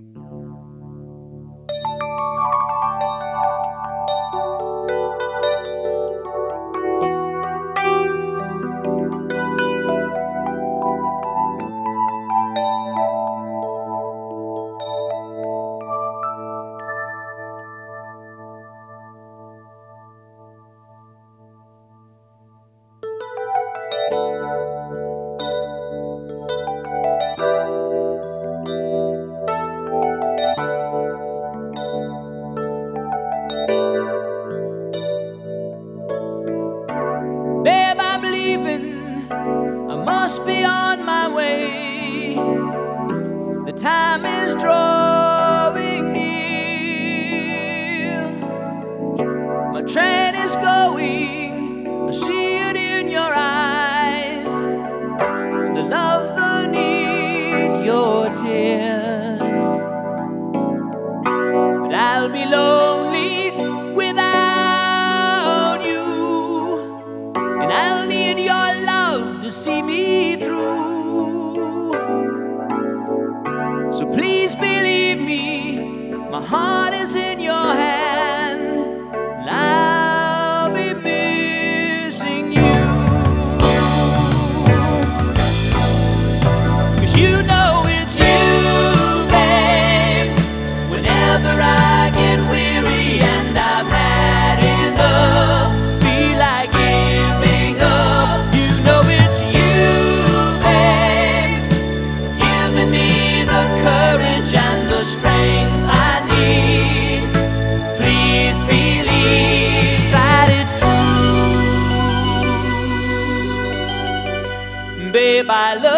Mm-hmm. beyond my way. The time is drawing near. My train is going. I see it in your eyes. The love, the need, your tears. But I'll be low. please believe me, my heart is in your hands. by love.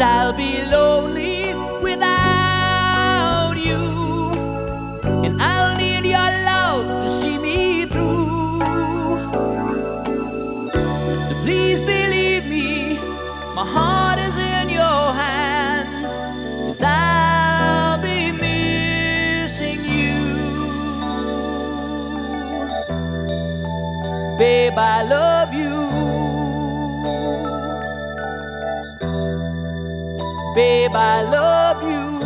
Cause I'll be lonely without you. And I'll need your love to see me through. So please believe me, my heart is in your hands. Cause I'll be missing you. Babe, I love you. Babe, I love you.